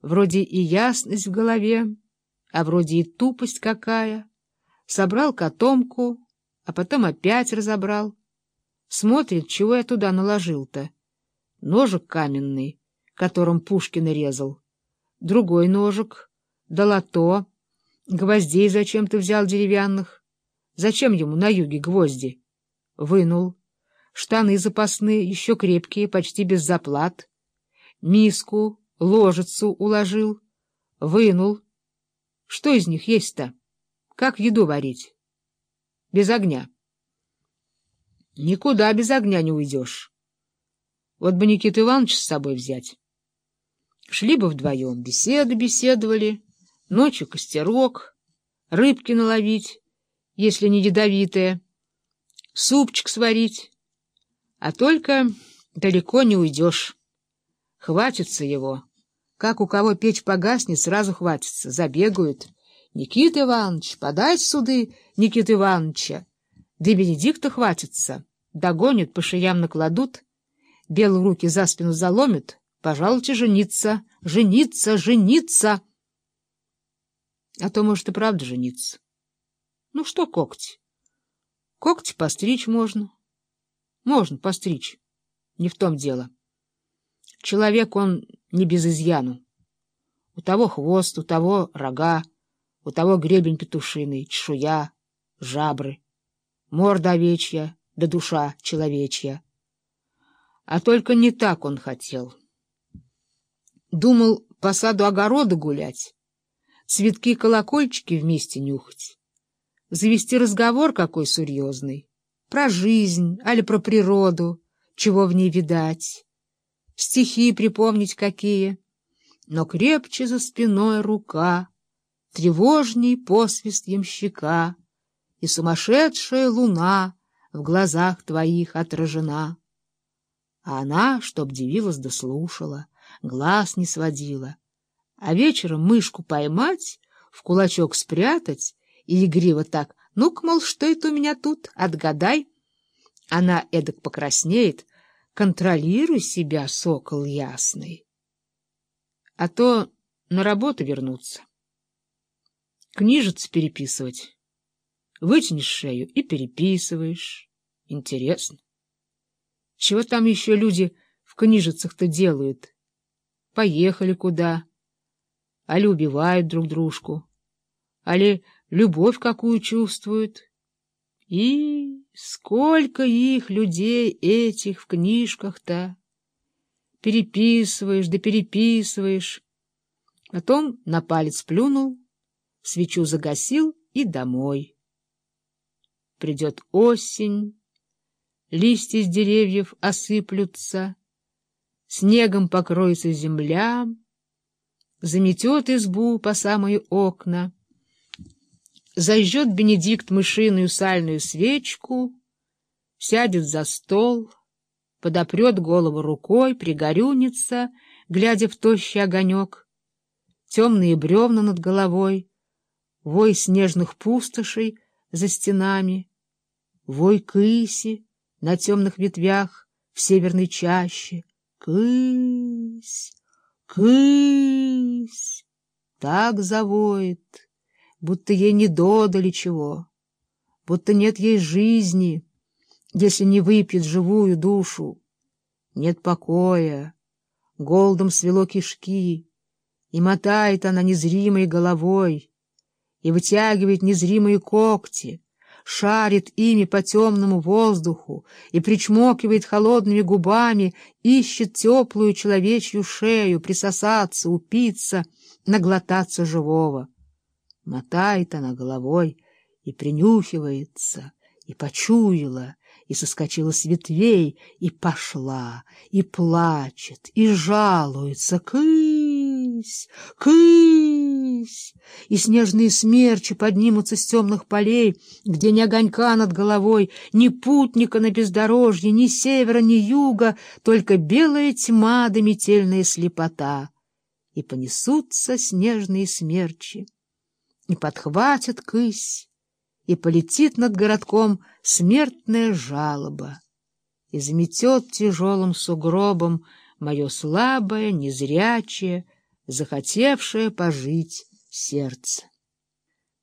Вроде и ясность в голове, а вроде и тупость какая. Собрал котомку, а потом опять разобрал. Смотрит, чего я туда наложил-то. Ножик каменный, которым Пушкин резал. Другой ножик, долото, гвоздей зачем-то взял деревянных. Зачем ему на юге гвозди? Вынул. Штаны запасные, еще крепкие, почти без заплат. Миску, ложицу уложил. Вынул. Что из них есть-то? Как еду варить? Без огня. Никуда без огня не уйдешь. Вот бы Никиту Ивановича с собой взять. Шли бы вдвоем, беседы беседовали, ночью костерок, рыбки наловить, если не ядовитые, супчик сварить. А только далеко не уйдешь. Хватится его. Как у кого печь погаснет, сразу хватится. Забегают. Никита Иванович, подай суды Никита Ивановича. Да Бенедикта хватится. Догонят, по шеям накладут, белые руки за спину заломят. Пожалуйте жениться, жениться, жениться. А то, может, и правда жениться. Ну что когти? Когти постричь можно. Можно постричь. Не в том дело. Человек он не без изъяну. У того хвост, у того рога, у того гребень петушиный, чешуя, жабры, морда овечья да душа человечья. А только не так он хотел. Думал по саду огорода гулять, цветки-колокольчики вместе нюхать, завести разговор какой серьезный, про жизнь, али про природу, чего в ней видать, стихи припомнить какие, но крепче за спиной рука, тревожней посвист ямщика и сумасшедшая луна — в глазах твоих отражена. А она, чтоб дивилась да слушала, глаз не сводила, а вечером мышку поймать, в кулачок спрятать и игриво так, ну-ка, мол, что это у меня тут, отгадай. Она эдак покраснеет, контролируй себя, сокол ясный. А то на работу вернуться. Книжец переписывать. Вытянешь шею и переписываешь. Интересно. Чего там еще люди в книжицах-то делают? Поехали куда? Али убивают друг дружку? Али любовь какую чувствуют? И сколько их, людей этих, в книжках-то? Переписываешь, да переписываешь. Потом на палец плюнул, свечу загасил и домой. Придет осень, листья с деревьев осыплются, снегом покроется земля, заметет избу по самые окна, зажжет Бенедикт мышиную сальную свечку, сядет за стол, подопрет голову рукой, пригорюнится, глядя в тощий огонек, темные бревна над головой, вой снежных пустошей за стенами — Вой кыси на темных ветвях в северной чаще. Кысь, кысь, так завоет, будто ей не додали чего, будто нет ей жизни, если не выпьет живую душу. Нет покоя, голодом свело кишки, и мотает она незримой головой, и вытягивает незримые когти, шарит ими по темному воздуху и причмокивает холодными губами, ищет теплую человечью шею, присосаться, упиться, наглотаться живого. Мотает она головой и принюхивается, и почуяла, и соскочила с ветвей, и пошла, и плачет, и жалуется. Кысь! Кысь! И снежные смерчи поднимутся с темных полей, где ни огонька над головой, ни путника на бездорожье, ни севера, ни юга, только белая тьма да метельная слепота. И понесутся снежные смерчи, и подхватят кысь, и полетит над городком смертная жалоба, и заметет тяжелым сугробом мое слабое, незрячее, захотевшее пожить сердце.